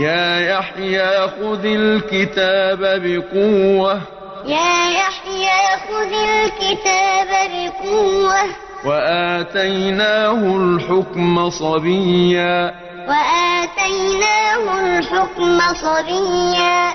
يَا يَحْيَىٰ خُذِ الْكِتَابَ بِقُوَّةٍ. يَا يَحْيَىٰ خُذِ الْكِتَابَ بِقُوَّةٍ ۖ. وَآتَيْنَاهُ الْحُكْمَ صَبِيًّا. وَآتَيْنَاهُ الْحُكْمَ صَبِيًّا.